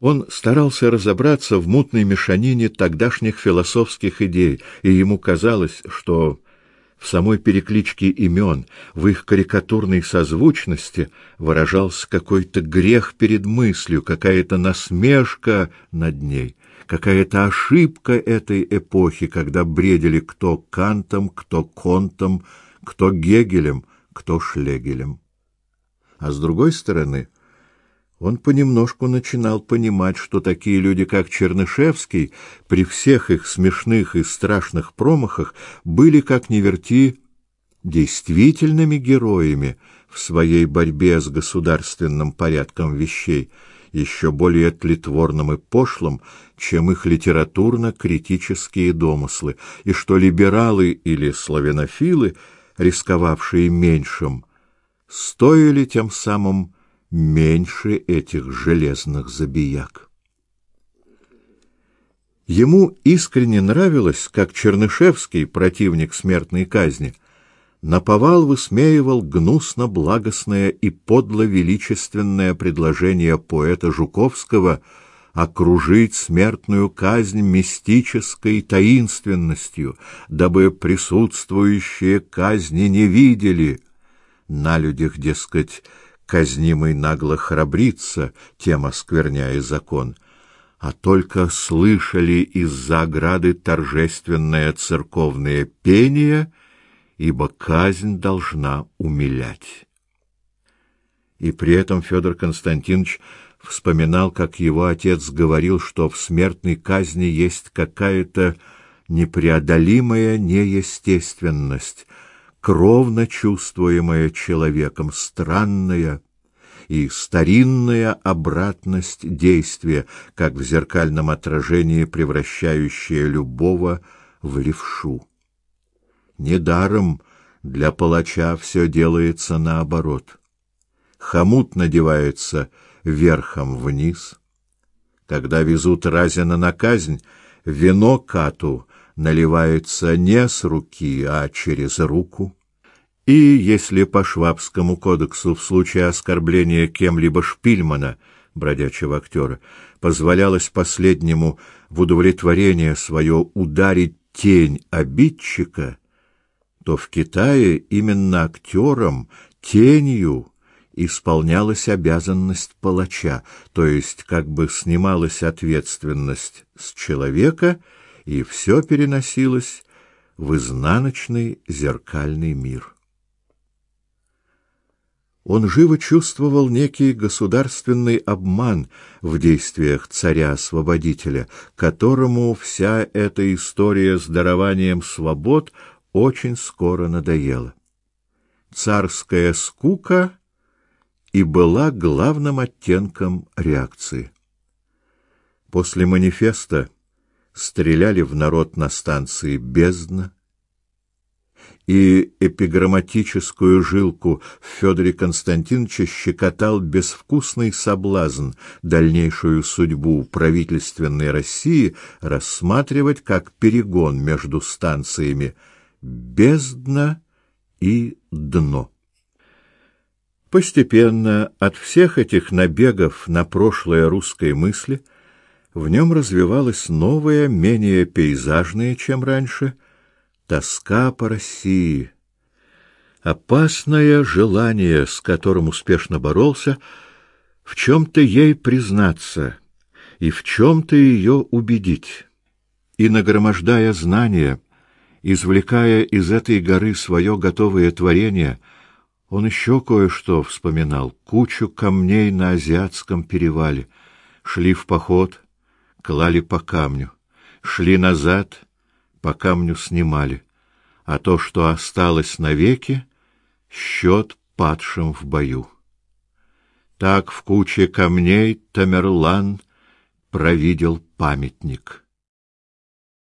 Он старался разобраться в мутной мешанине тогдашних философских идей, и ему казалось, что в самой перекличке имен, в их карикатурной созвучности выражался какой-то грех перед мыслью, какая-то насмешка над ней, какая-то ошибка этой эпохи, когда бредили кто Кантом, кто Контом, кто Гегелем, кто Шлегелем. А с другой стороны, он понемножку начинал понимать, что такие люди, как Чернышевский, при всех их смешных и страшных промахах, были, как ни верти, действительными героями в своей борьбе с государственным порядком вещей, еще более тлетворным и пошлым, чем их литературно-критические домыслы, и что либералы или славянофилы, рисковавшие меньшим, стоили тем самым меньше этих железных забияк. Ему искренне нравилось, как Чернышевский, противник смертной казни, наповал высмеивал гнусно-благостное и подло-величественное предложение поэта Жуковского окружить смертную казнь мистической таинственностью, дабы присутствующие казни не видели. На людях, дескать, казнимый нагло храбрится, тем оскверняя закон, а только слышали из-за ограды торжественное церковное пение, ибо казнь должна умилять. И при этом Федор Константинович вспоминал, как его отец говорил, что в смертной казни есть какая-то непреодолимая неестественность, кровно чувствуемая человеком, странная и старинная обратность действия, как в зеркальном отражении превращающая любого в левшу. Недаром для палача все делается наоборот. Хомут надевается верхом вниз. Когда везут Разина на казнь, вино кату наливается не с руки, а через руку. И если по Швабскому кодексу в случае оскорбления кем-либо Шпильмана, бродячего актера, позволялось последнему в удовлетворение свое ударить тень обидчика, то в Китае именно актером, тенью, исполнялась обязанность палача, то есть как бы снималась ответственность с человека — и все переносилось в изнаночный зеркальный мир. Он живо чувствовал некий государственный обман в действиях царя-освободителя, которому вся эта история с дарованием свобод очень скоро надоела. Царская скука и была главным оттенком реакции. После манифеста стреляли в народ на станции Бездна, и эпиграмматическую жилку в Федоре Константиновиче щекотал безвкусный соблазн дальнейшую судьбу правительственной России рассматривать как перегон между станциями Бездна и Дно. Постепенно от всех этих набегов на прошлое русской мысли – в нем развивалась новая, менее пейзажная, чем раньше, тоска по России. Опасное желание, с которым успешно боролся, в чем-то ей признаться и в чем-то ее убедить. И, нагромождая знания, извлекая из этой горы свое готовое творение, он еще кое-что вспоминал, кучу камней на Азиатском перевале, шли в поход — клали по камню, шли назад, по камню снимали, а то, что осталось навеки, счет падшим в бою. Так в куче камней Тамерлан провидел памятник.